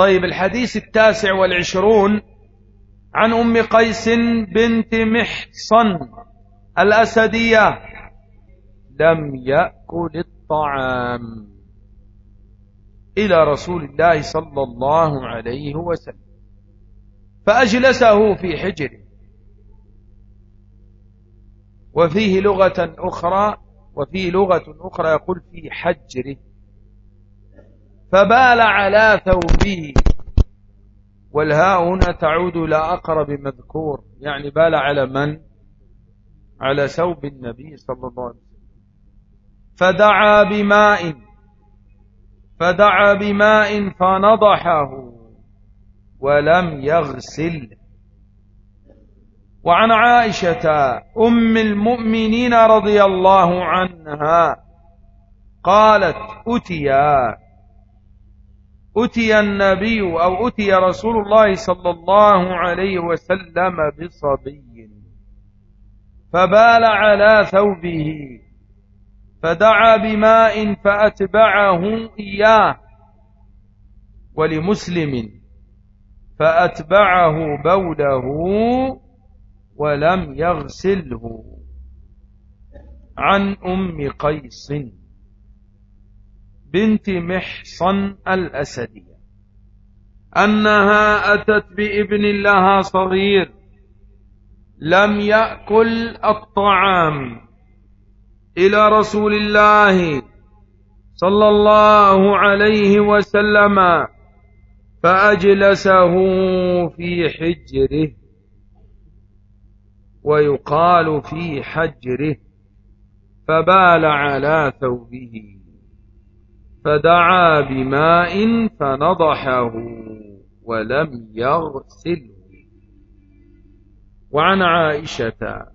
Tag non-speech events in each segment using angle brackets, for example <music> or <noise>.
طيب الحديث التاسع والعشرون عن أم قيس بنت محصن الأسدية. لم يأكل الطعام. إلى رسول الله صلى الله عليه وسلم. فأجلسه في حجره وفيه لغة أخرى وفيه لغة أخرى يقول في حجره. فبال على ثوبه. والهاء هنا تعود إلى أقرب مذكور. يعني بال على من؟ على ثوب النبي صلى الله عليه وسلم. فدعا بماء. فدعا بماء فنضحه ولم يغسل. وعن عائشة أم المؤمنين رضي الله عنها قالت أتيا أتي النبي أو أتي رسول الله صلى الله عليه وسلم بصبي فبال على ثوبه فدعا بماء فأتبعه إياه ولمسلم فأتبعه بوله ولم يغسله عن أم قيس بنت محصن الأسدية أنها أتت بابن لها صغير لم يأكل الطعام إلى رسول الله صلى الله عليه وسلم فأجلسه في حجره ويقال في حجره فبال على ثوبه. فدعا بماء فنضحه ولم يغسله. وعن عائشة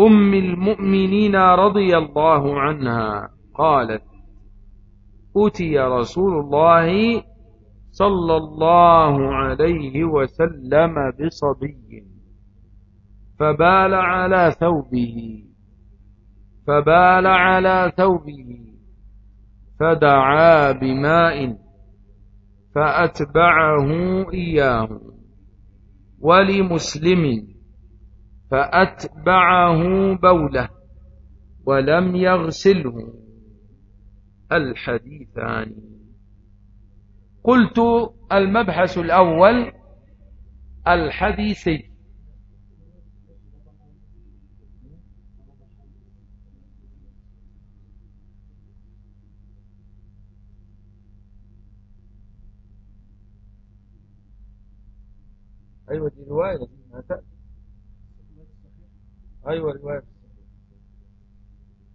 أم المؤمنين رضي الله عنها قالت أتي رسول الله صلى الله عليه وسلم بصبي فبال على ثوبه فبال على ثوبه فدعا بماء فأتبعه إياه ولمسلم فأتبعه بوله ولم يغسله. الحديثان. قلت المبحث الأول الحديثي أيوة دي رواية ما تأتي. أيوة رواية.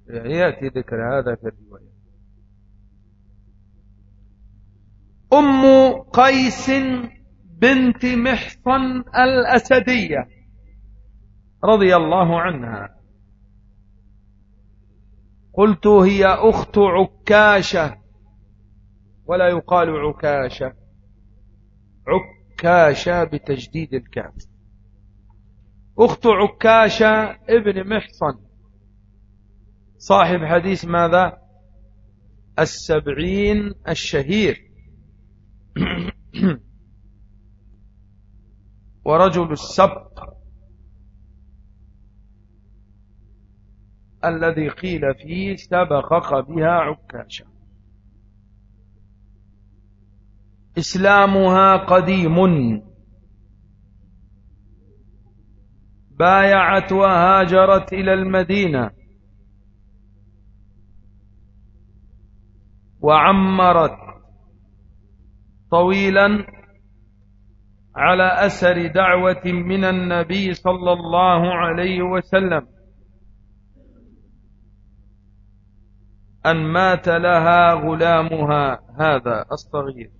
يأتي ذكر هذا في الرواية. أم قيس بنت محصن الأسدية رضي الله عنها. قلت هي أخت عكاشة ولا يقال عكاشة. عكاشة بتجديد الكاف. أخت عكاشة ابن محصن. صاحب حديث ماذا؟ السبعين الشهير. <clears throat> ورجل السبق الذي قيل فيه سبقق بها عكاشة. إسلامها قديم. بايعت وهاجرت إلى المدينة. وعمرت طويلا على أثر دعوة من النبي صلى الله عليه وسلم. أن مات لها غلامها هذا. الصغير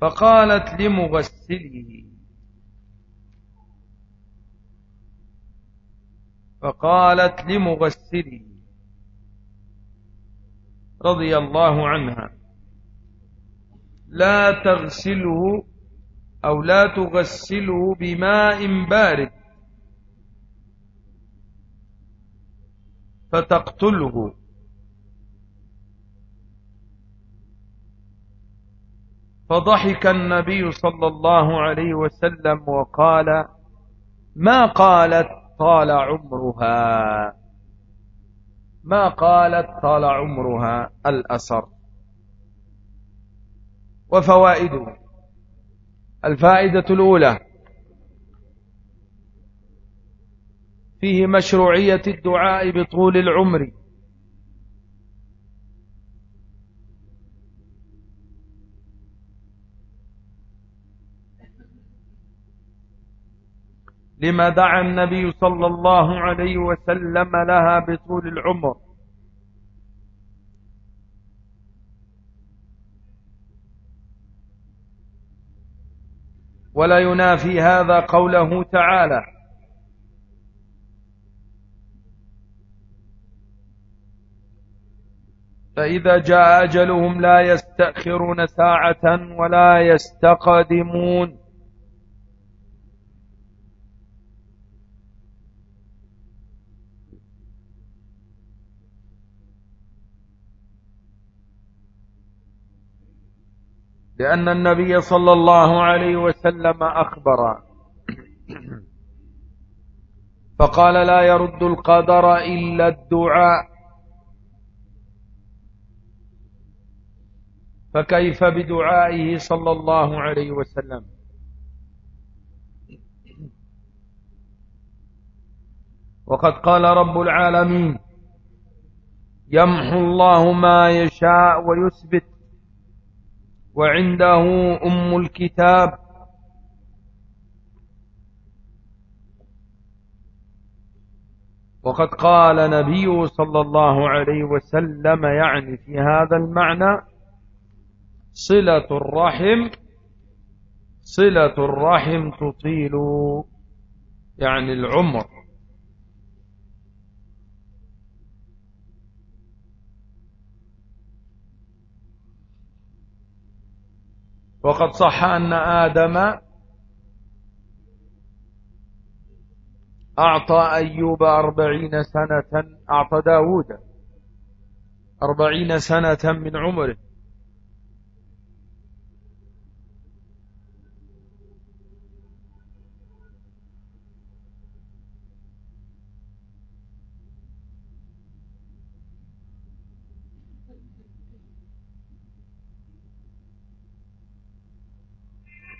فقالت لمغسله. فقالت لمغسله. رضي الله عنها. لا تغسله أو لا تغسله بماء بارد. فتقتله. فضحك النبي صلى الله عليه وسلم وقال ما قالت طال عمرها؟ ما قالت طال عمرها الأسر وفوائده الفائدة الأولى فيه مشروعية الدعاء بطول العمر. لما دعا النبي صلى الله عليه وسلم لها بطول العمر. ولا ينافي هذا قوله تعالى. فإذا جاء أجلهم لا يستأخرون ساعة ولا يستقدمون. لأن النبي صلى الله عليه وسلم أخبر. فقال لا يرد القدر إلا الدعاء. فكيف بدعائه صلى الله عليه وسلم؟ وقد قال رب العالمين يمحو الله ما يشاء ويثبت وعنده أم الكتاب. وقد قال نبيه صلى الله عليه وسلم يعني في هذا المعنى صلة الرحم صلة الرحم تطيل يعني العمر. وقد صح أن آدم أعطى أيوب أربعين سنة أعطى داود أربعين سنة من عمره.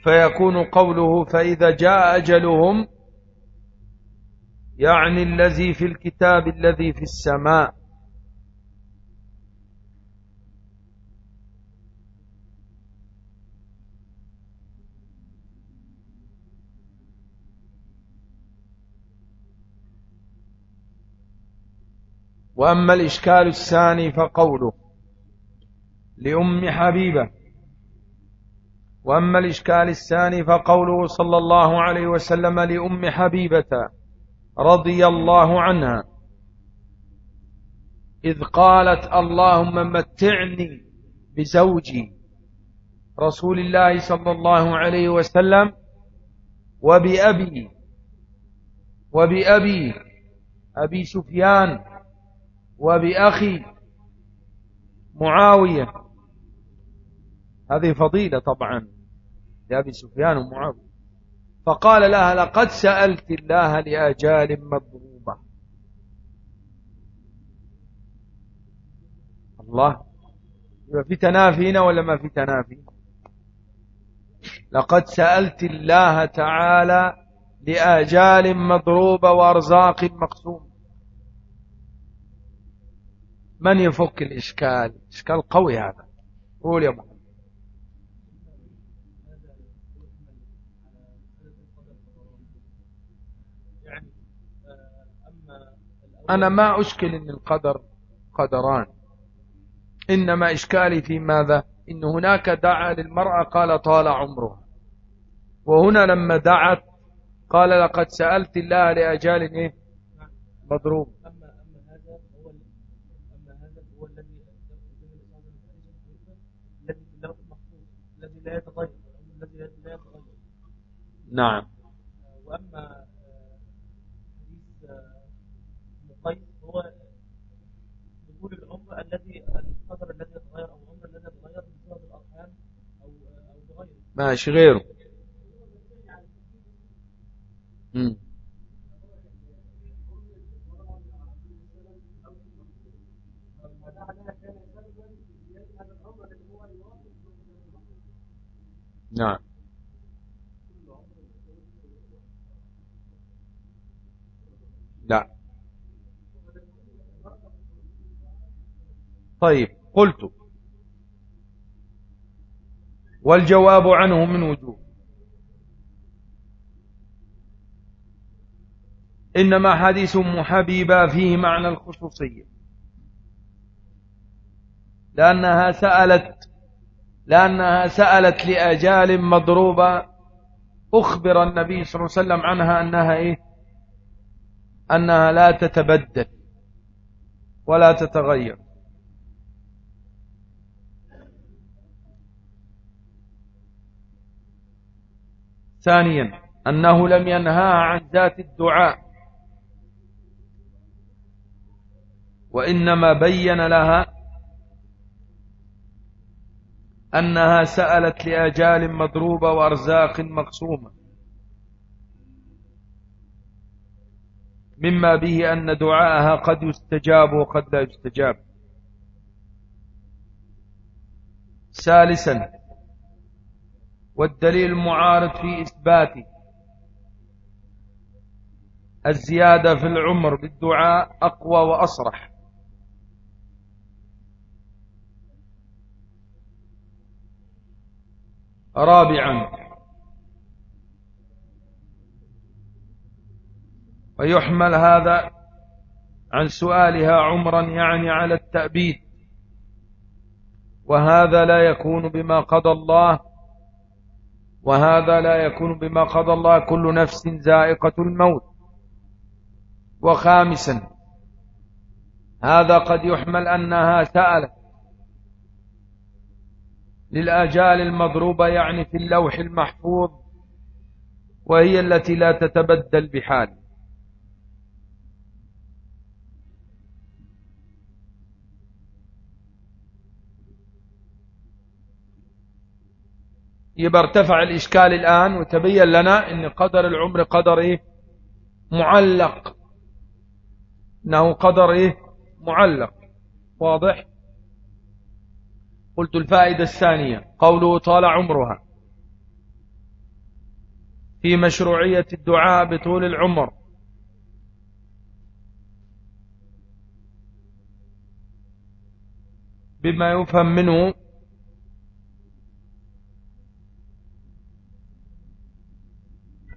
فيكون قوله فإذا جاء أجلهم يعني الذي في الكتاب الذي في السماء. وأما الإشكال الثاني فقوله لأم حبيبة. وأما الإشكال الثاني فقوله صلى الله عليه وسلم لأم حبيبة رضي الله عنها إذ قالت اللهم متعني بزوجي رسول الله صلى الله عليه وسلم وبأبي وبأبي أبي سفيان وبأخي معاوية. هذه فضيلة طبعا لأبي سفيان ومعاوية فقال لها لقد سألت الله لآجال مضروبة الله في تنافي هنا ولا ما في تنافي؟ لقد سألت الله تعالى لآجال مضروبة وأرزاق مقسوم من يفك الإشكال؟ إشكال قوي هذا. قول يا محمد. أنا ما أشكل أن القدر قدران. إنما إشكالي في ماذا؟ إن هناك دعا للمرأة قال طال عمرها وهنا لما دعت قال لقد سألت الله لأجال إيه؟ مضروب. أما أما هذا هو أما هذا هو الذي الذي لا الذي لا يتغير الذي لا يتغير نعم. وأما هو دخول العمر الذي القدر الذي يتغير أو العمر الذي يتغير بسبب الأرحام أو أو ماشي غيره مم. نعم لا طيب قلت. والجواب عنه من وجوه. إنما حديث أم حبيبة فيه معنى الخصوصية. لأنها سألت لأنها سألت لأجال مضروبة أخبر النبي صلى الله عليه وسلم عنها أنها إيه؟ أنها لا تتبدل ولا تتغير. ثانيا أنه لم ينهاها عن ذات الدعاء. وإنما بين لها أنها سألت لأجال مضروبة وأرزاق مقسومة. مما به أن دعاءها قد يستجاب وقد لا يستجاب. ثالثا والدليل المعارض في إثبات الزيادة في العمر بالدعاء أقوى وأصرح. رابعا ويحمل هذا عن سؤالها عمرا يعني على التأبيد. وهذا لا يكون بما قضى الله وهذا لا يكون بما قضى الله كل نفس زائقة الموت. وخامسا هذا قد يحمل أنها سألت للآجال المضروبة يعني في اللوح المحفوظ وهي التي لا تتبدل بحال. يبقى ارتفع الإشكال الآن وتبين لنا أن قدر العمر قدر إيه؟ معلق. أنه قدر إيه؟ معلق. واضح؟ قلت الفائدة الثانية قوله طال عمرها. في مشروعية الدعاء بطول العمر. بما يفهم منه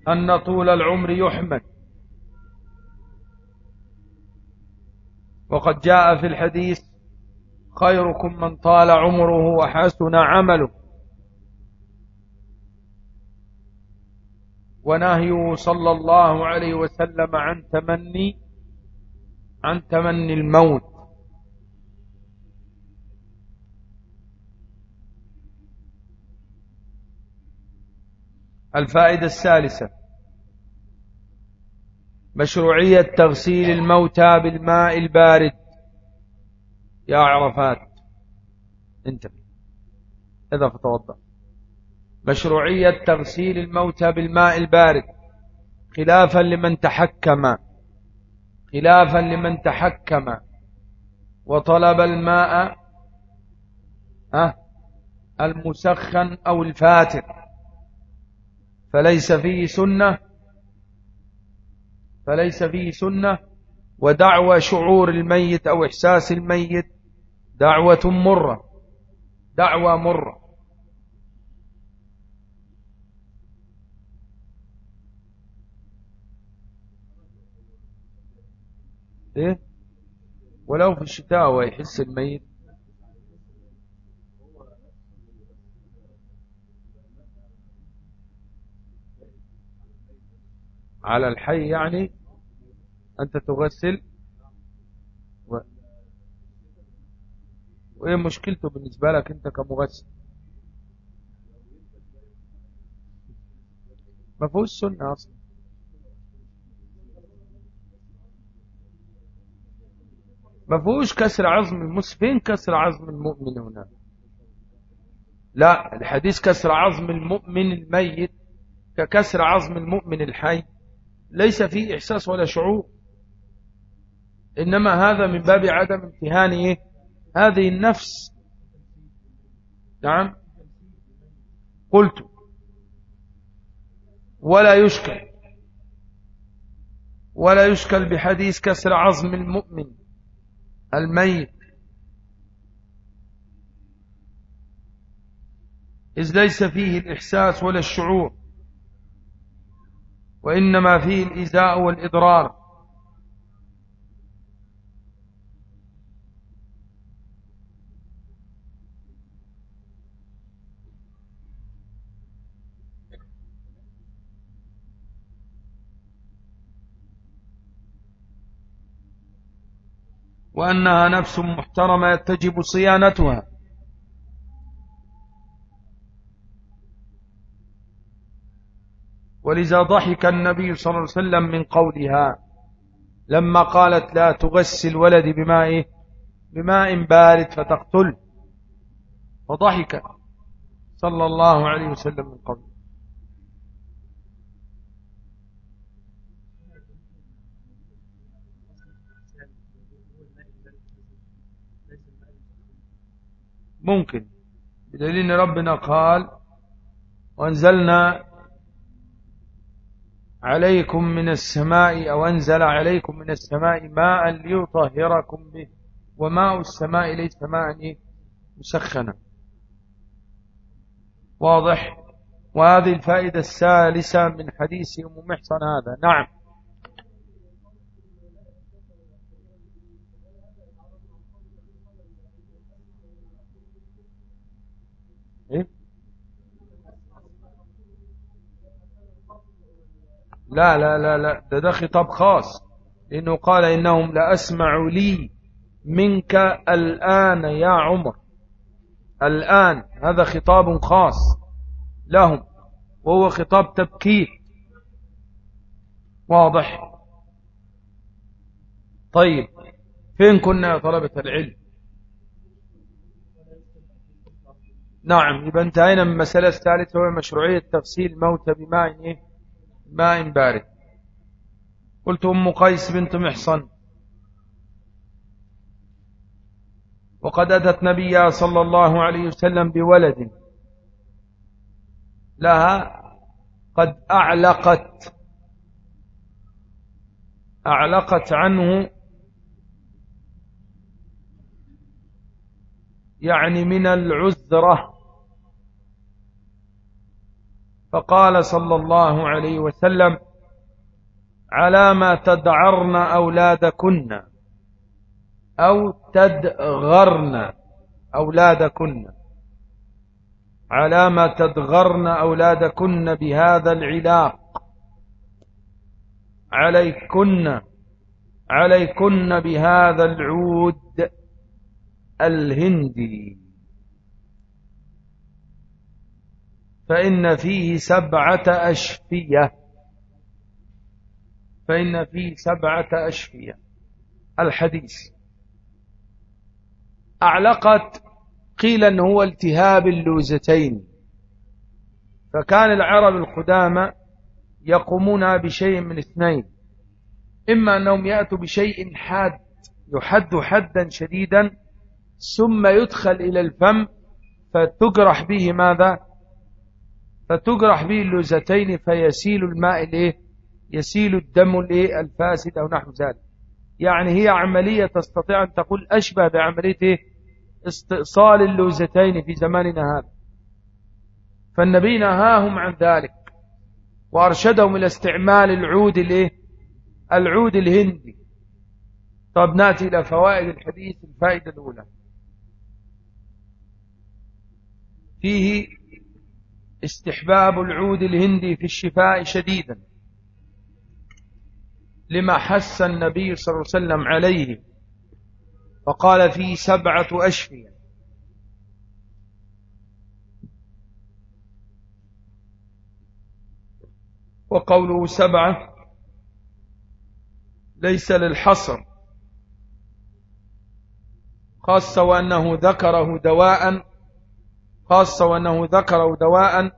أن طول العمر يحمد وقد جاء في الحديث خيركم من طال عمره وحسن عمله. ونهيه صلى الله عليه وسلم عن تمني عن تمني الموت. الفائدة الثالثة. مشروعية تغسيل الموتى بالماء البارد. يا عرفات. انتبه. إذا فتوضأ. مشروعية تغسيل الموتى بالماء البارد. خلافا لمن تحكم. خلافا لمن تحكم. وطلب الماء المسخن أو الفاتر فليس فيه سنة فليس فيه سنة. ودعوى شعور الميت أو إحساس الميت دعوة مرة دعوة مرة. إيه؟ ولو في الشتاء ويحس الميت. على الحي يعني أنت تغسل. وإيه مشكلته بالنسبة لك أنت كمغسل؟ ما فيهوش سنة أصلا. ما فيهوش كسر عظم المسلم فين كسر عظم المؤمن هنا؟ لا الحديث كسر عظم المؤمن الميت ككسر عظم المؤمن الحي. ليس فيه إحساس ولا شعور. إنما هذا من باب عدم امتهان إيه؟ هذه النفس. نعم. قلت. ولا يشكل. ولا يشكل بحديث كسر عظم المؤمن. الميت. إذ ليس فيه الإحساس ولا الشعور. وإنما فيه الإزاء والإضرار. وأنها نفس محترمة يتجب صيانتها. ولذا ضحك النبي صلى الله عليه وسلم من قولها. لما قالت لا تغسل ولدي بماء بماء بارد فتقتل. فضحك صلى الله عليه وسلم من قوله. ممكن. بدليل أن ربنا قال وأنزلنا عليكم من السماء أو أنزل عليكم من السماء ماء ليطهركم به. وماء السماء ليس ماء مسخنا. واضح؟ وهذه الفائدة الثالثة من حديث أم محصن هذا. نعم. لا لا لا لا ده ده خطاب خاص. لأنه قال إنهم لأسمع لي منك الآن يا عمر. الآن هذا خطاب خاص لهم وهو خطاب تبكير. واضح؟ طيب فين كنا يا طلبة العلم؟ نعم يبقى انتهينا من المسألة الثالثة وهي مشروعية تغسيل الموتى بماء إيه؟ ماء بارد. قلت أم قيس بنت محصن. وقد أتت نبيها صلى الله عليه وسلم بولد. لها قد أعلقت. أعلقت عنه. يعني من العذرة. فقال صلى الله عليه وسلم على ما تدعرن أولادكن أو تدغرن أولادكن. على ما تدغرن أولادكن بهذا العلاق. عليكن عليكن بهذا العود الهندي. فإن فيه سبعة أشفية. فإن فيه سبعة أشفية. الحديث. أعلقت قيل أنه هو التهاب اللوزتين. فكان العرب القدامى يقومون بشيء من اثنين. إما أنهم يأتوا بشيء حاد يحد حدا شديدا ثم يدخل إلى الفم فتجرح به ماذا؟ فتجرح به اللوزتين فيسيل الماء الايه؟ يسيل الدم الايه؟ الفاسد أو نحو ذلك. يعني هي عملية تستطيع أن تقول أشبه بعملية إيه؟ استئصال اللوزتين في زماننا هذا. فالنبي نهاهم عن ذلك وأرشدهم إلى استعمال العود الايه؟ العود الهندي. طب نأتي إلى فوائد الحديث الفائدة الأولى. فيه استحباب العود الهندي في الشفاء شديدا لما حس النبي صلى الله عليه وسلم عليه فقال فيه سبعة أشفية وقوله سبعة ليس للحصر خاصة وأنه ذكره دواء خاصة وأنه ذكر دواء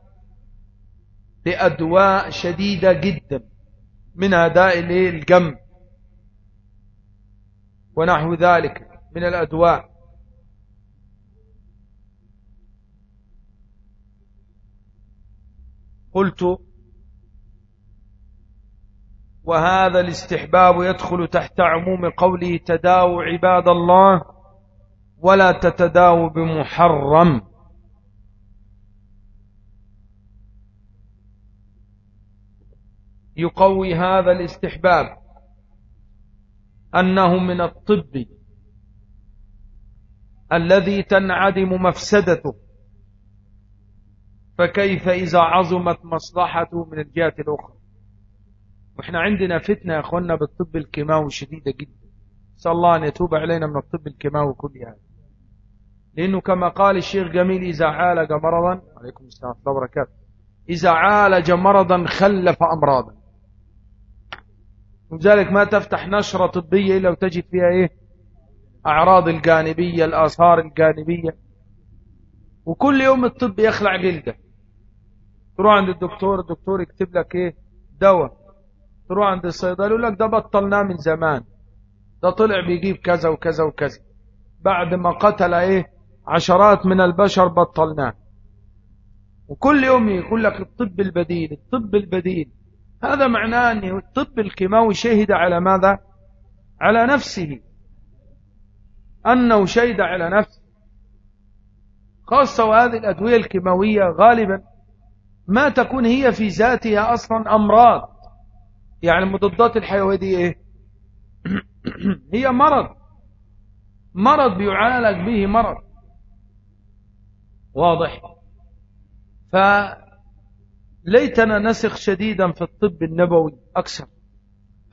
لأدواء شديدة جدا منها داء الجم ونحو ذلك من الأدواء. قلت وهذا الاستحباب يدخل تحت عموم قوله تداو عباد الله ولا تتداو بمحرم. يقوي هذا الاستحباب أنه من الطب الذي تنعدم مفسدته. فكيف إذا عظمت مصلحته من الجهة الأخرى؟ وإحنا عندنا فتنة يا أخوانا بالطب الكيماوي شديدة جدا. نسأل الله أن يتوب علينا من الطب الكيماوي كل هذا لأنه كما قال الشيخ جميل إذا عالج مرضا عليكم السلام ورحمة الله وبركاته إذا عالج مرضا خلف أمراضا لذلك ما تفتح نشرة طبية إلا وتجد فيها إيه؟ أعراض الجانبية الآثار الجانبية. وكل يوم الطب يخلع جلدة. تروح عند الدكتور الدكتور يكتب لك إيه؟ دواء. تروح عند الصيدلي يقول لك ده بطلناه من زمان. ده طلع بيجيب كذا وكذا وكذا. بعد ما قتل إيه؟ عشرات من البشر بطلناه. وكل يوم يقول لك الطب البديل الطب البديل. هذا معناه أن الطب الكيماوي شهد على ماذا؟ على نفسه. أنه شهد على نفسه. خاصة وهذه الأدوية الكيماوية غالبا ما تكون هي في ذاتها أصلا أمراض. يعني المضادات الحيوية دي إيه؟ <clears throat> هي مرض. مرض بيعالج به مرض. واضح. فليتنا نسخ شديدا في الطب النبوي أكثر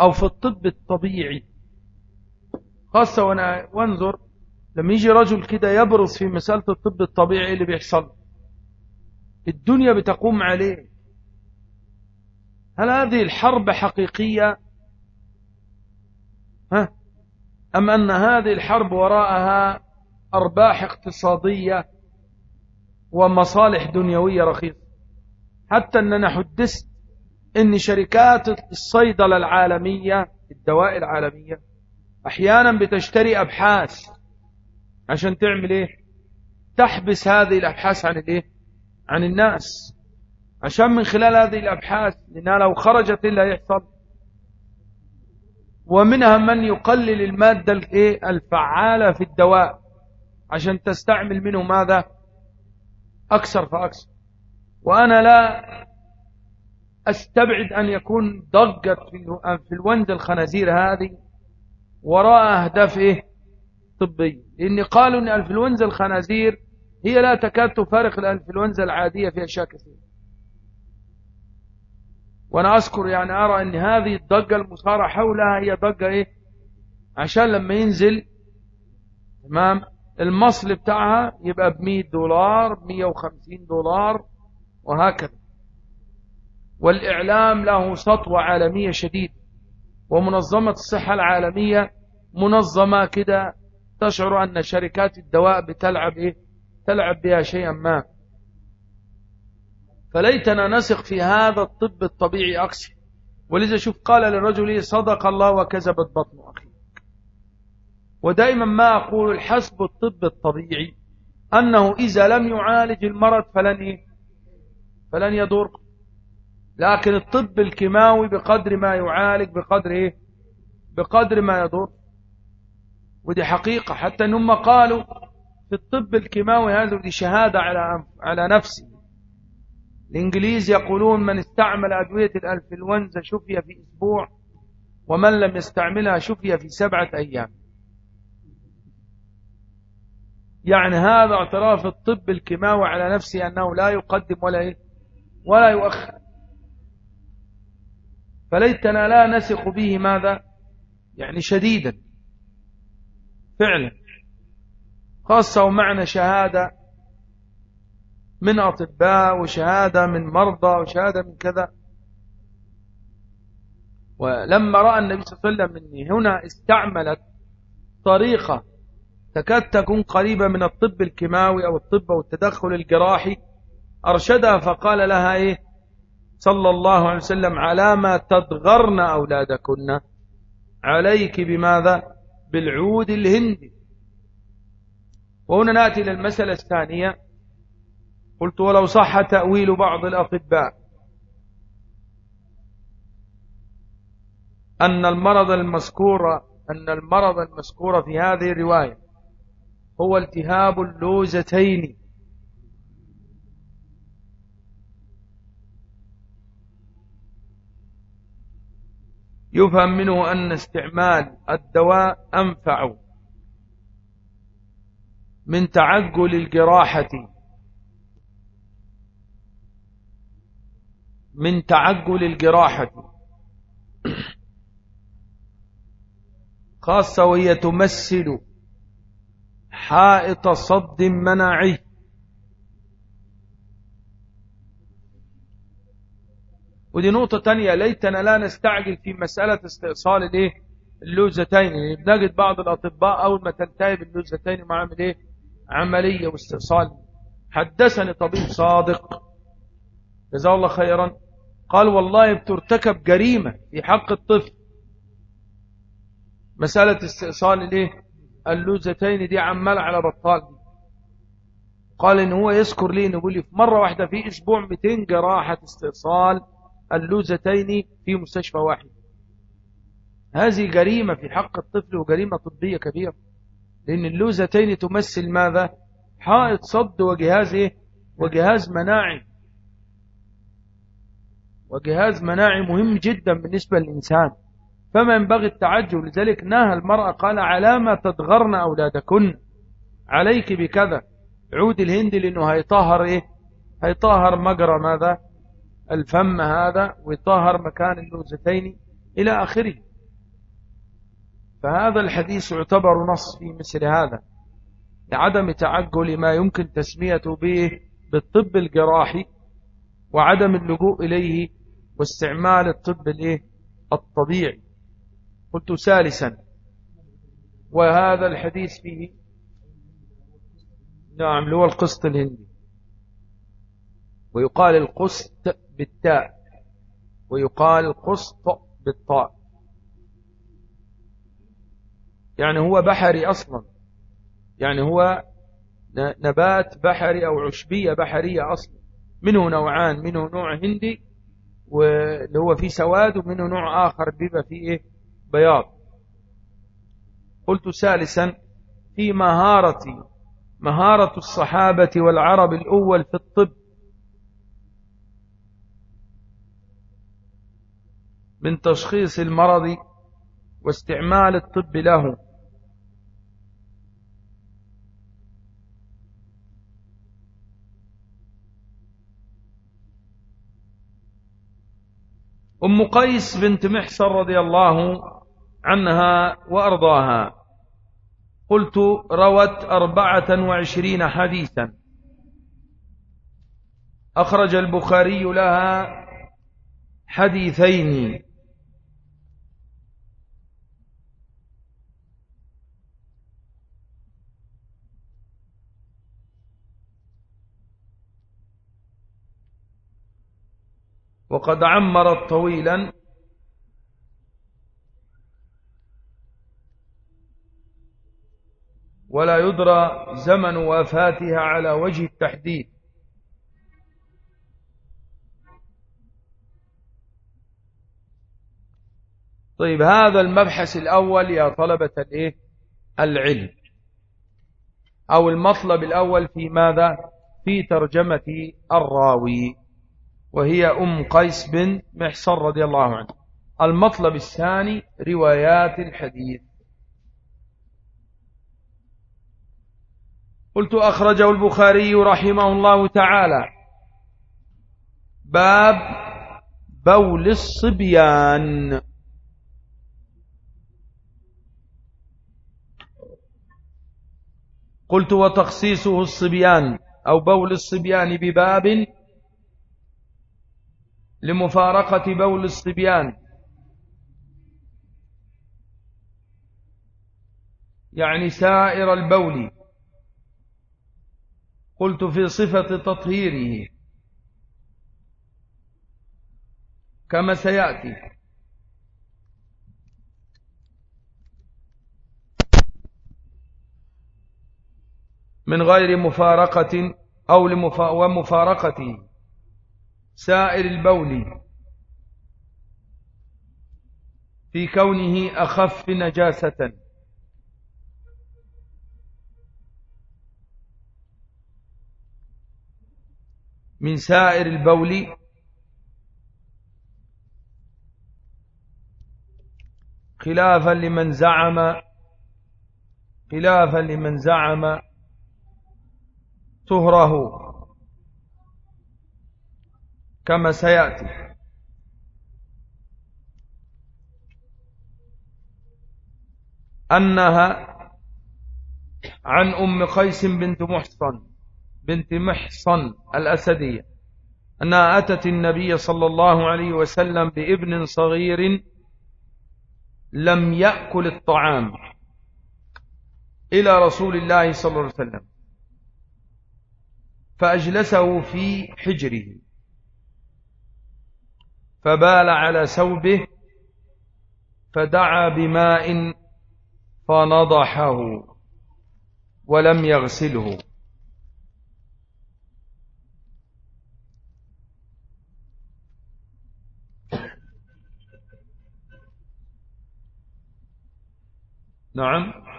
أو في الطب الطبيعي. خاصة وأنا وانظر لما يجي رجل كده يبرز في مسألة الطب الطبيعي اللي بيحصل الدنيا بتقوم عليه. هل هذه الحرب حقيقية؟ ها؟ أم أن هذه الحرب وراءها أرباح اقتصادية ومصالح دنيوية رخيصة؟ حتى أننا حدثت أن شركات الصيدلة العالمية الدواء العالمية أحيانا بتشتري أبحاث. عشان تعمل إيه؟ تحبس هذه الأبحاث عن الإيه؟ عن الناس. عشان من خلال هذه الأبحاث لأنها لو خرجت إلا يحصل. ومنها من يقلل المادة الفعالة في الدواء. عشان تستعمل منه ماذا؟ أكثر فأكثر. وأنا لا أستبعد أن يكون ضجت في الوند الخنازير هذه وراء أهداف إيه طبية لأن قالوا أن الفلونزا الخنازير هي لا تكاد تفارق الانفلونزا العادية في أشياء كثيرة. وأنا أذكر يعني أرى أن هذه الضجة المصارة حولها هي ضجة إيه؟ عشان لما ينزل تمام؟ المصل بتاعها يبقى ب 100 دولار 150 دولار وهكذا. والإعلام له سطوة عالمية شديدة ومنظمة الصحة العالمية منظمة كده تشعر أن شركات الدواء بتلعب إيه؟ تلعب بها شيئا ما. فليتنا نثق في هذا الطب الطبيعي أكثر. ولذا شوف قال للرجل صدق الله وكذبت بطن أخيه. ودائما ما أقول الحسب الطب الطبيعي أنه إذا لم يعالج المرض فلن إيه؟ فلن يضر لكن الطب الكيماوي بقدر ما يعالج بقدر إيه؟ بقدر ما يضر ودي حقيقة. حتى أنهم قالوا في الطب الكيماوي هذا ودي شهادة على على نفسه الإنجليز يقولون من استعمل أدوية الأنفلونزا شفي في أسبوع ومن لم يستعملها شفي في سبعة أيام. يعني هذا اعتراف الطب الكيماوي على نفسه أنه لا يقدم ولا إيه؟ ولا يؤخر. فليتنا لا نثق به ماذا؟ يعني شديدا. فعلا. خاصة ومعنى شهادة من أطباء وشهادة من مرضى وشهادة من كذا. ولما رأى النبي صلى الله عليه وسلم أني هنا استعملت طريقة تكاد تكون قريبة من الطب الكيماوي أو الطب أو التدخل الجراحي أرشدها فقال لها إيه؟ صلى الله عليه وسلم على ما تضغرن أولادكن. عليك بماذا؟ بالعود الهندي وهنا نأتي إلى المسألة الثانية. قلت ولو صح تأويل بعض الأطباء أن المرض المذكور أن المرض المذكور في هذه الرواية هو التهاب اللوزتين. يفهم منه أن استعمال الدواء أنفع من تعجل الجراحة. من تعجل الجراحة. خاصة وهي تمثل حائط صد مناعي ودي نقطة تانية. ليتنا لا نستعجل في مسألة استئصال الايه؟ اللوزتين يعني بنجد بعض الأطباء أول ما تنتهي باللوزتين ما عمل إيه؟ عملية واستئصال. حدثني طبيب صادق. جزاه الله خيرا. قال والله بترتكب جريمة في حق الطفل. مسألة استئصال الايه؟ اللوزتين دي عمال على بطال. قال إن هو يذكر لي انه بيقول لي في مرة واحدة في أسبوع 200 جراحة استئصال. اللوزتين في مستشفى واحد. هذه جريمة في حق الطفل وجريمة طبية كبيرة. لأن اللوزتين تمثل ماذا؟ حائط صد وجهاز إيه؟ وجهاز مناعي وجهاز مناعي مهم جدا بالنسبة للإنسان. فما ينبغي التعجل. لذلك نهى المرأة قال على ما تدغرن أولادكن. عليك بكذا. عود الهند لأنه هيطهر إيه؟ هيطهر مجرى ماذا؟ الفم هذا ويطهر مكان اللوزتين إلى آخره. فهذا الحديث يعتبر نص في مثل هذا لعدم تعجل ما يمكن تسميته به بالطب الجراحي وعدم اللجوء إليه واستعمال الطب الإيه؟ الطبيعي. قلت ثالثا وهذا الحديث فيه نعم اللي هو القسط الهندي. ويقال القسط بالتاء ويقال القسط بالطاء. يعني هو بحري أصلا. يعني هو نبات بحري أو عشبية بحرية أصلا. منه نوعان منه نوع هندي واللي هو فيه سواد ومنه نوع آخر بيبقى فيه إيه؟ بياض. قلت ثالثا في مهارة مهارة الصحابة والعرب الأول في الطب. من تشخيص المرض واستعمال الطب له. أم قيس بنت محصن رضي الله عنها وأرضاها. قلت روت أربعة وعشرين حديثا. أخرج البخاري لها حديثين. وقد عمرت طويلا. ولا يدرى زمن وفاتها على وجه التحديد. طيب هذا المبحث الأول يا طلبة الإيه؟ العلم. أو المطلب الأول في ماذا؟ في ترجمة الراوي. وهي أم قيس بن محصن رضي الله عنه. المطلب الثاني روايات الحديث. قلت أخرجه البخاري رحمه الله تعالى. باب بول الصبيان. قلت وتخصيصه الصبيان أو بول الصبيان بباب لمفارقة بول الصبيان. يعني سائر البول. قلت في صفة تطهيره. كما سيأتي. من غير مفارقة أو ومفارقته. سائر البول. في كونه أخف نجاسة. من سائر البول. خلافا لمن زعم. خلافا لمن زعم. طهره. كما سيأتي. أنها عن أم قيس بنت محصن بنت محصن الأسدية. أنها أتت النبي صلى الله عليه وسلم بابن صغير لم يأكل الطعام إلى رسول الله صلى الله عليه وسلم فأجلسه في حجره. فبال على ثوبه فدعا بماء فنضحه ولم يغسله. نعم.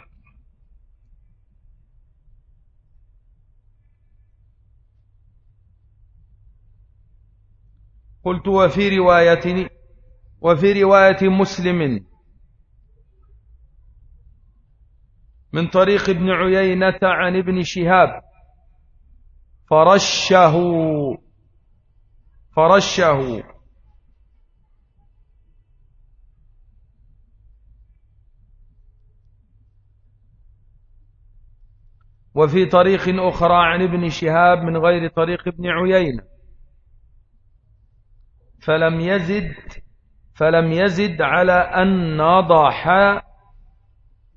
قلت وفي رواية وفي رواية مسلم من طريق ابن عيينة عن ابن شهاب فرشه فرشه. وفي طريق أخرى عن ابن شهاب من غير طريق ابن عيينة. فلم يزد فلم يزد على أن نضح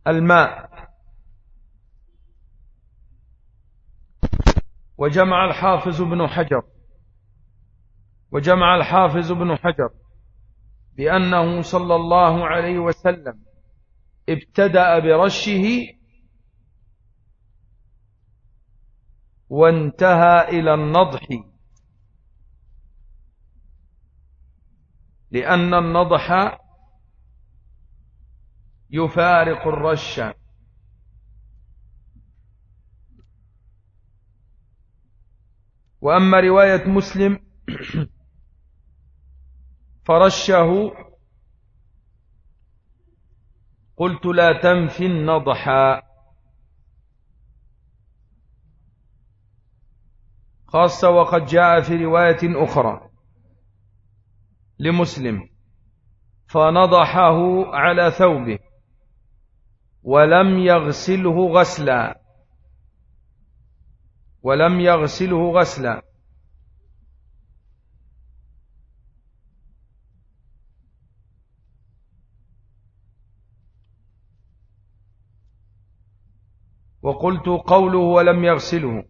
الماء. وجمع الحافظ بن حجر وجمع الحافظ بن حجر بأنه صلى الله عليه وسلم ابتدأ برشه وانتهى إلى النضح. لأن النضح يفارق الرش. وأما رواية مسلم <clears throat> فرشه قلت لا تنفي النضح. خاصة وقد جاء في رواية أخرى. لمسلم فنضحه على ثوبه ولم يغسله غسلا ولم يغسله غسلا. وقلت قوله ولم يغسله.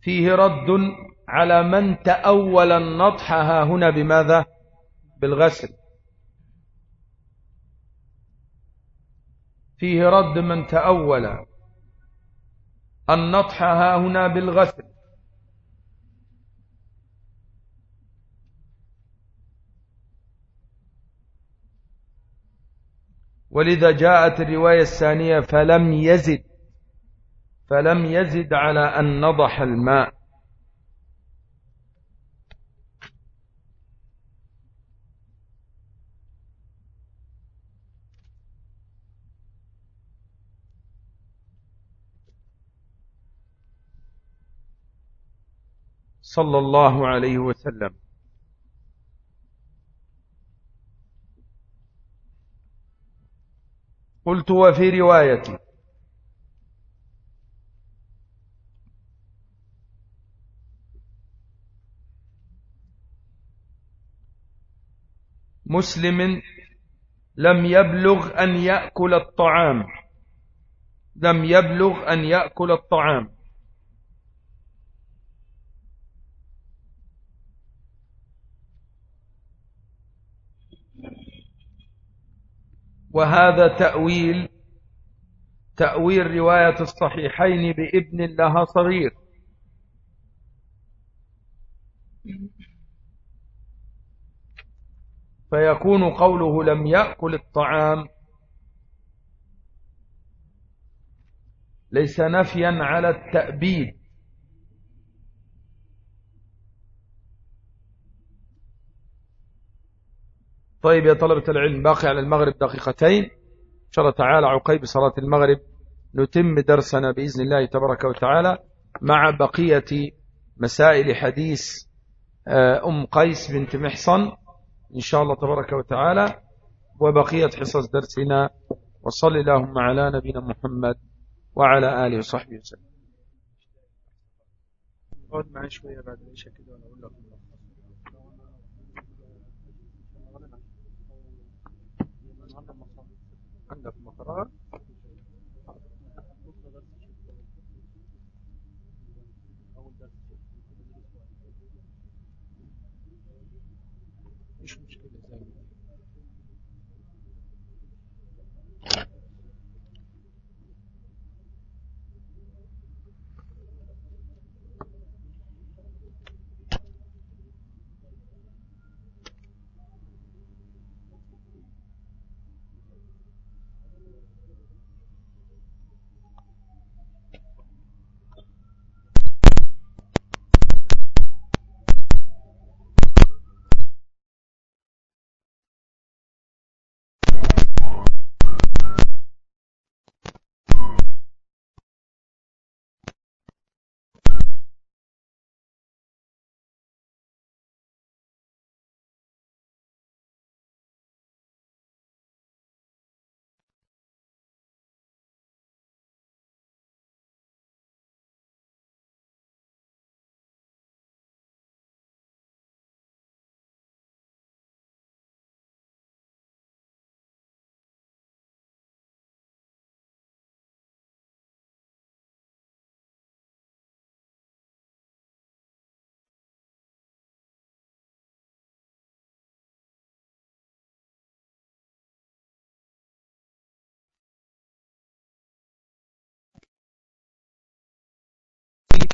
فيه رد على من تأول النطح. ها هنا بماذا؟ بالغسل. فيه رد من تأول النطح. ها هنا بالغسل. ولذا جاءت الرواية الثانية فلم يزد فلم يزد على أن نضح الماء. صلى الله عليه وسلم قلت وفي روايتي مسلم لم يبلغ أن يأكل الطعام. لم يبلغ أن يأكل الطعام. وهذا تأويل تأويل رواية الصحيحين بابن لها صغير. فيكون قوله لم يأكل الطعام ليس نفيا على التأبيد. طيب يا طلبة العلم باقي على المغرب دقيقتين. إن شاء الله تعالى عقيب صلاة المغرب. نتم درسنا بإذن الله تبارك وتعالى مع بقية مسائل حديث آه، أم قيس بنت محصن إن شاء الله تبارك وتعالى وبقية حصص درسنا. وصل اللهم على نبينا محمد وعلى آله وصحبه وسلم. اقعد معي شوية بعد عندك مقرار.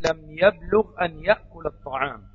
لم يبلغ أن يأكل الطعام.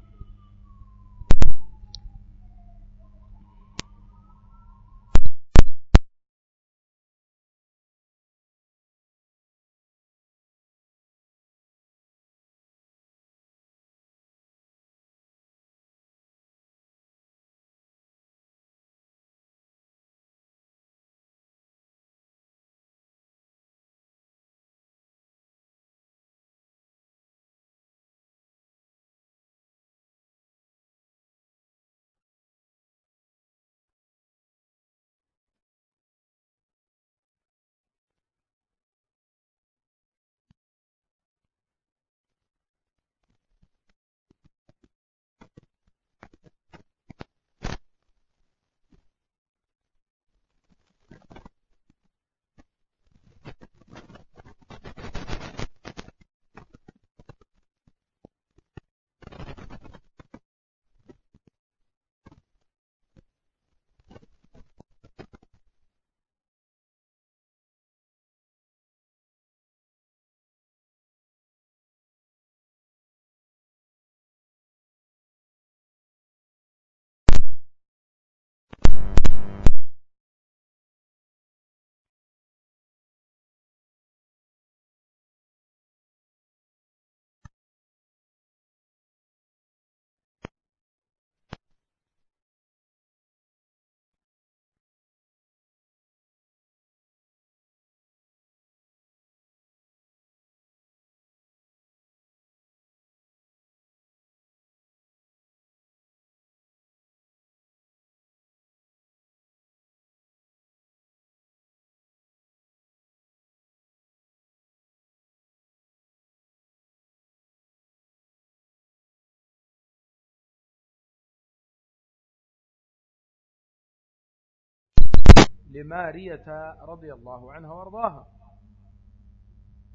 لمارية رضي الله عنها وأرضاها.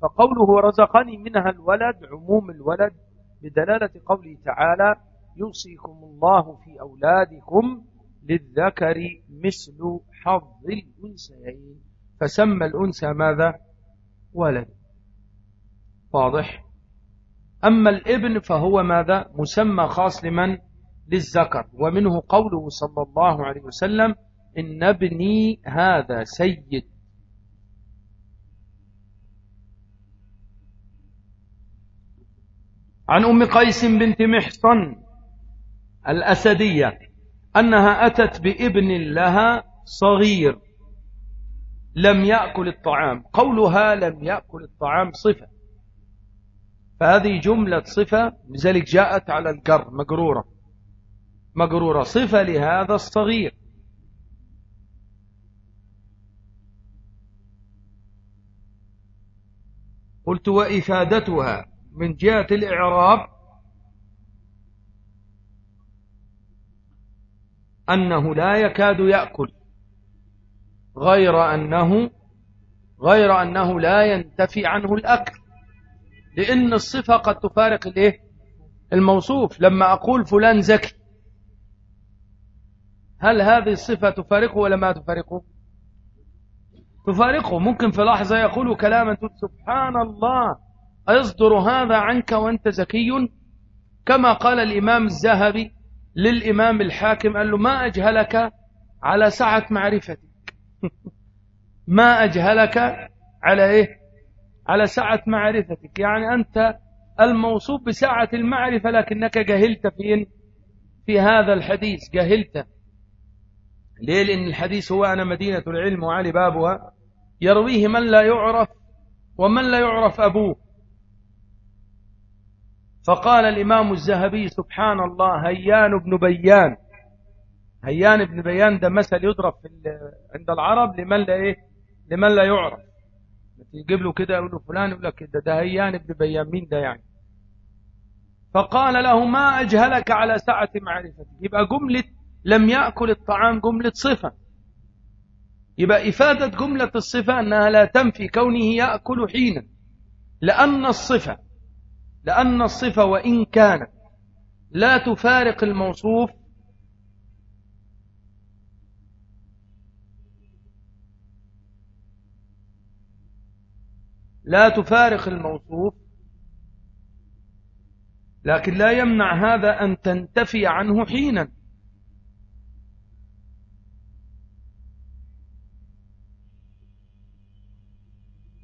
فقوله رزقني منها الولد عموم الولد بدلالة قوله تعالى يوصيكم الله في أولادكم للذكر مثل حظ الأنثيين فسمى الأنثى ماذا؟ ولد. واضح؟ أما الابن فهو ماذا؟ مسمى خاص لمن؟ للذكر. ومنه قوله صلى الله عليه وسلم إن ابني هذا سيد. عن أم قيس بنت محصن الأسدية أنها أتت بابن لها صغير لم يأكل الطعام. قولها لم يأكل الطعام صفة. فهذه جملة صفة لذلك جاءت على الجر مجرورة. مجرورة صفة لهذا الصغير. قلت وإفادتها من جهة الإعراب أنه لا يكاد يأكل غير أنه غير أنه لا ينتفي عنه الأكل لأن الصفة قد تفارق الإيه؟ الموصوف. لما أقول فلان زكي هل هذه الصفة تفارقه ولا ما تفارقه؟ تفارقه. ممكن في لحظة يقول كلاما تقول سبحان الله أيصدر هذا عنك وأنت زكي؟ كما قال الإمام الذهبي للإمام الحاكم قال له ما أجهلك على سعة معرفتك؟ <laughs> ما أجهلك على إيه؟ على سعة معرفتك. يعني أنت الموصوف بسعة المعرفة لكنك جهلت في في هذا الحديث. جهلت. ليه؟ لأن الحديث هو أنا مدينة العلم وعلي بابها. يرويه من لا يعرف ومن لا يعرف أبوه. فقال الإمام الزهبي سبحان الله هيان بن بيان. هيان بن بيان ده مثل يضرب عند العرب لمن لا إيه؟ لمن لا يعرف. يجيب له كده يقول له فلان يقول لك ده, ده هيان بن بيان. مين ده يعني؟ فقال له ما أجهلك على سعة معرفتك؟ يبقى جملة لم يأكل الطعام جملة صفة. يبقى إفادة جملة الصفة أنها لا تنفي كونه يأكل حينا. لأن الصفة لأن الصفة وإن كانت لا تفارق الموصوف. لا تفارق الموصوف. لكن لا يمنع هذا أن تنتفي عنه حينا.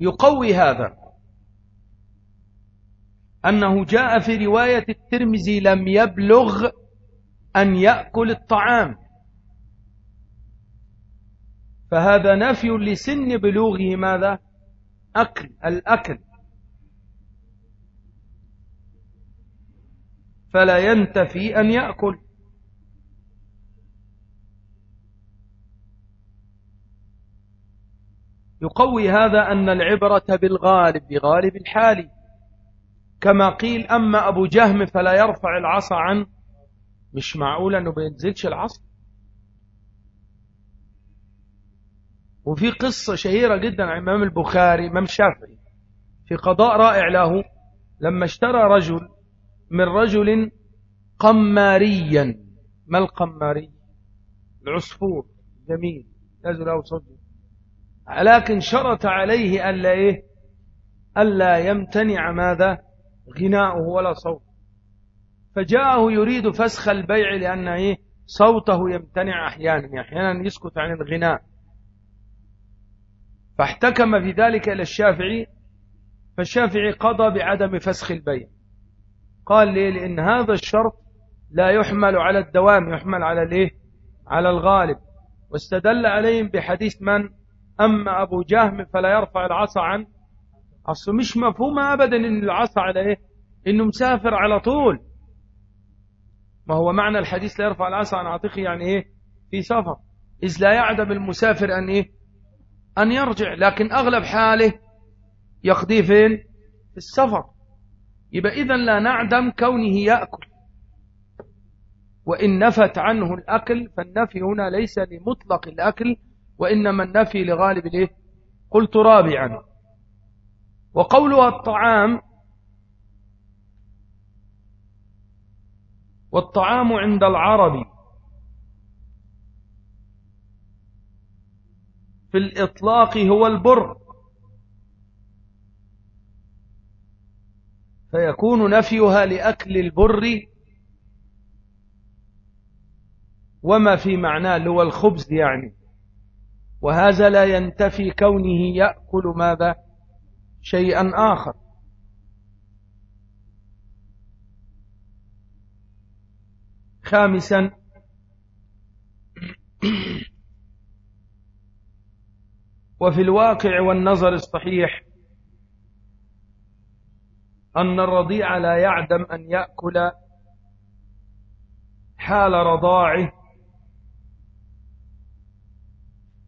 يقوي هذا. أنه جاء في رواية الترمذي لم يبلغ أن يأكل الطعام. فهذا نفي لسن بلوغه ماذا؟ أكل الأكل. فلا ينتفي أن يأكل. يقوي هذا أن العبرة بالغالب بغالب الحال. كما قيل أما أبو جهم فلا يرفع العصا عن مش معقول أنه بينزلش العصا؟ وفي قصة شهيرة جدا عن إمام البخاري إمام الشافعي في قضاء رائع له لما اشترى رجل من رجل قماريا. ما القماري؟ العصفور. جميل. نزل له صدر لكن شرط عليه ألا إيه؟ ألا يمتنع ماذا؟ غناؤه ولا صوت فجاءه يريد فسخ البيع لأن إيه؟ صوته يمتنع أحيانا أحيانا يسكت عن الغناء. فاحتكم في ذلك إلى الشافعي فالشافعي قضى بعدم فسخ البيع. قال لي لأن هذا الشرط لا يحمل على الدوام يحمل على الإيه؟ على الغالب. واستدل عليهم بحديث من؟ أما أبو جهم فلا يرفع العصا عن أصل مش مفهومة أبدا إن العصا على إيه؟ إنه مسافر على طول. ما هو معنى الحديث لا يرفع العصا عن عاتقه يعني إيه؟ في سفر. إذ لا يعدم المسافر أن إيه؟ أن يرجع. لكن أغلب حاله يقضي فين؟ في السفر. يبقى إذا لا نعدم كونه يأكل. وإن نفت عنه الأكل فالنفي هنا ليس لمطلق الأكل وإنما النفي لغالب الايه قلت رابعا وقولها الطعام والطعام عند العرب في الإطلاق هو البر. فيكون نفيها لأكل البر وما في معناه اللي هو الخبز يعني. وهذا لا ينتفي كونه يأكل ماذا شيئا آخر. خامسا وفي الواقع والنظر الصحيح أن الرضيع لا يعدم أن يأكل حال رضاعه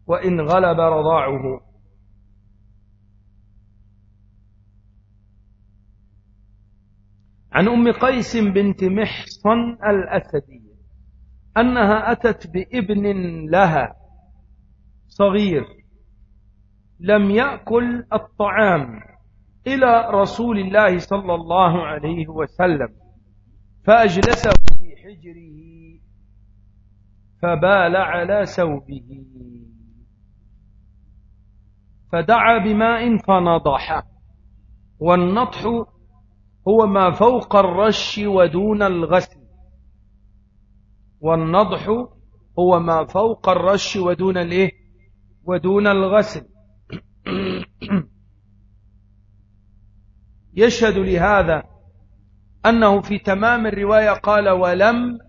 وإن غلب رضاعه. عن أم قيس بنت محصن الأسدية أنها أتت بابن لها صغير لم يأكل الطعام إلى رسول الله صلى الله عليه وسلم فأجلسه في حجره فبال على ثوبه. فدعا بماء فنضح. والنضح هو ما فوق الرش ودون الغسل. والنضح هو ما فوق الرش ودون الايه؟ ودون الغسل. <clears throat> يشهد لهذا أنه في تمام الرواية قال ولم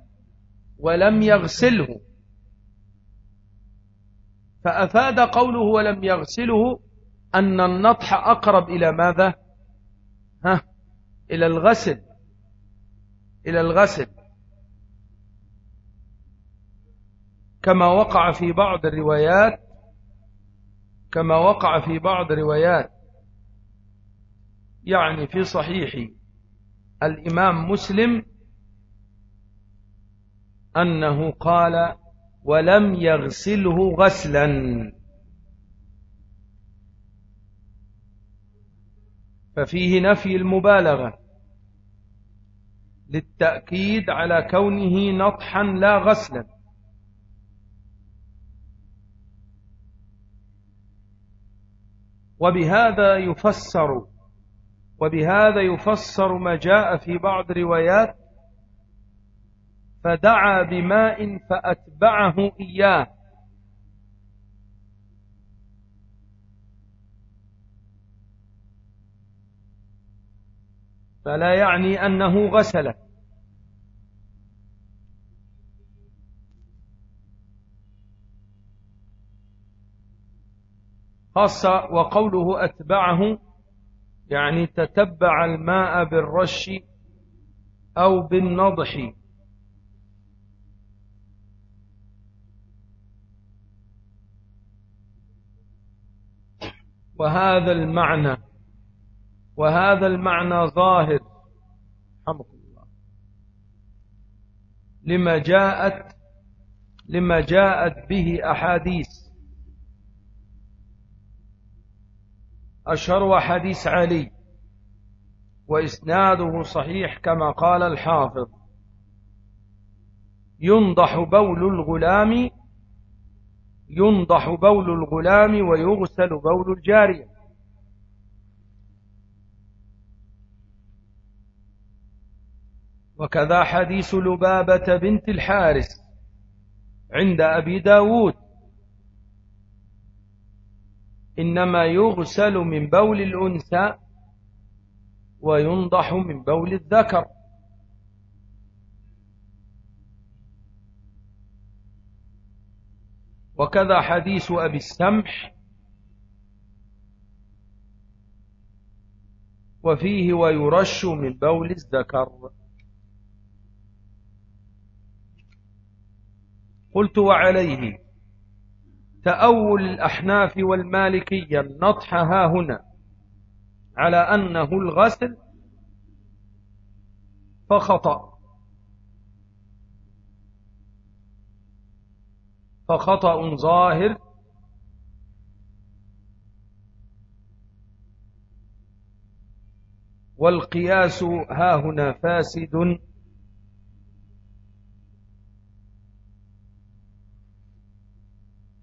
ولم يغسله. فأفاد قوله ولم يغسله أن النطح أقرب إلى ماذا؟ ها؟ إلى الغسل. إلى الغسل. كما وقع في بعض الروايات كما وقع في بعض الروايات. يعني في صحيح الإمام مسلم أنه قال ولم يغسله غسلا. ففيه نفي المبالغة للتأكيد على كونه نطحا لا غسلا. وبهذا يفسر وبهذا يفسر ما جاء في بعض روايات فدعا بماء فأتبعه إياه. فلا يعني أنه غسله خاصة وقوله أتبعه يعني تتبع الماء بالرش أو بالنضح. وهذا المعنى وهذا المعنى ظاهر. حمق الله لما جاءت لما جاءت به أحاديث. أشهر حديث علي وإسناده صحيح كما قال الحافظ. ينضح بول الغلام ينضح بول الغلام ويغسل بول الجارية. وكذا حديث لبابة بنت الحارس عند أبي داود. إنما يغسل من بول الأنثى وينضح من بول الذكر. وكذا حديث أبي السمح. وفيه ويرش من بول الذكر. قلت وعليه تأول الأحناف والمالكية النطح ها هنا على أنه الغسل فخطأ. فخطأ ظاهر. والقياس ها هنا فاسد.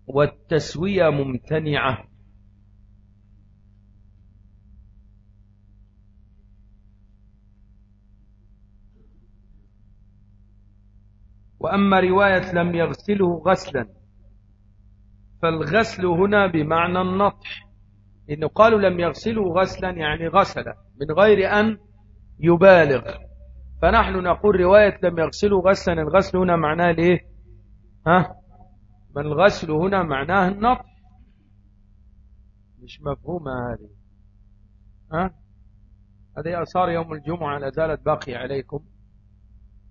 والتسوية ممتنعة. وأما رواية لم يغسله غسلا. فالغسل هنا بمعنى النطح. إنه قالوا لم يغسله غسلا يعني غسل من غير أن يبالغ. فنحن نقول رواية لم يغسله غسلا الغسل هنا معناه ليه؟ ها؟ من الغسل هنا معناه النطح. مش مفهومة هذه. ها؟ هذه أثار يوم الجمعة لا زالت باقية عليكم.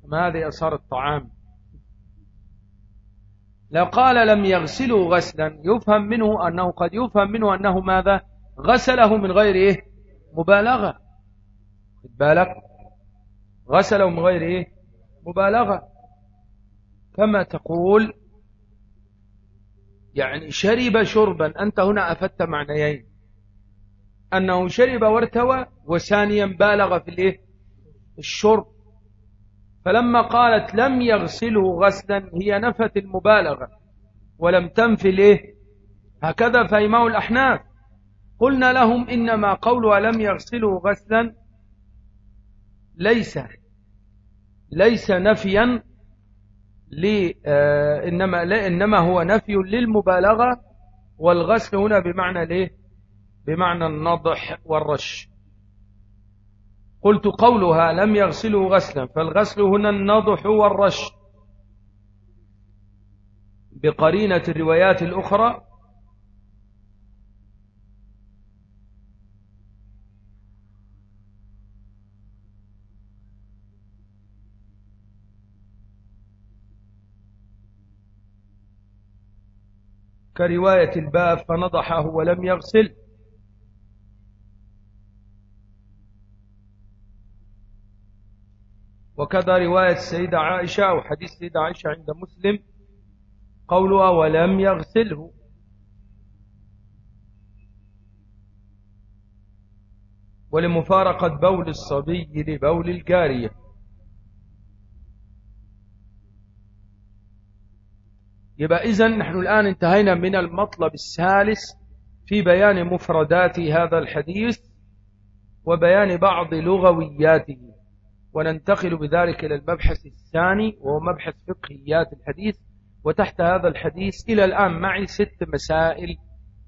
ما هذه أثار الطعام. لو قال لم يغسله غسلا. يفهم منه أنه قد يفهم منه أنه ماذا؟ غسله من غير إيه؟ مبالغة. بالك. غسله من غير إيه؟ مبالغة. كما تقول يعني شرب شربا. أنت هنا أفدت معنيين. أنه شرب وارتوى وثانيا بالغ في الإيه؟ الشرب. فلما قالت لم يغسله غسلا هي نفت المبالغة ولم تنفي الايه هكذا فهمه الأحناف. قلنا لهم إنما قولها لم يغسله غسلا ليس ليس نفيا آه إنما, إنما هو نفي للمبالغة والغسل هنا بمعنى ليه؟ بمعنى النضح والرش. قلت قولها لم يغسله غسلا فالغسل هنا النضح والرش. بقرينة الروايات الأخرى كرواية الباب فنضحه ولم يغسل. وكذا رواية السيدة عائشة أو حديث السيدة عائشة عند مسلم قولها ولم يغسله. ولمفارقة بول الصبي لبول الجارية. يبقى إذن نحن الآن انتهينا من المطلب الثالث في بيان مفردات هذا الحديث وبيان بعض لغوياته. وننتقل بذلك إلى المبحث الثاني وهو مبحث فقهيات الحديث. وتحت هذا الحديث إلى الآن معي ست مسائل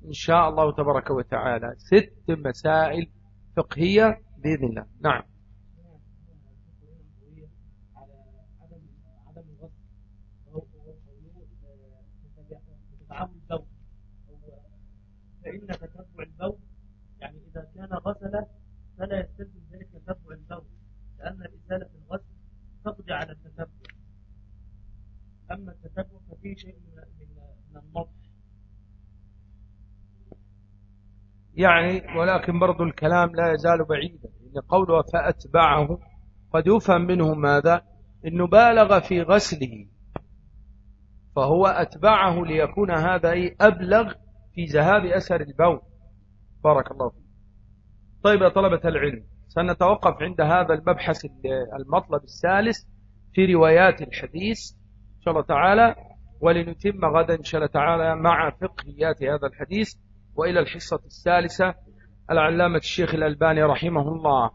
إن شاء الله تبارك وتعالى. ست مسائل فقهية بإذن الله. نعم. فإن تتبع البول يعني إذا كان غسل فلا يستلزم لأن في الغسل تقضي على التتبع. أما التتبع ففيه شيء من من النطح يعني ولكن برضو الكلام لا يزال بعيدا. إن قوله فأتبعه قد يفهم منه ماذا؟ إنه بالغ في غسله فهو أتبعه ليكون هذا أبلغ في ذهاب أثر البول. بارك الله فيك. طيب يا طلبة العلم سنتوقف عند هذا المبحث المطلب الثالث في روايات الحديث إن شاء الله تعالى ولنتم غدا إن شاء الله تعالى مع فقهيات هذا الحديث وإلى الحصة الثالثة العلامة الشيخ الألباني رحمه الله.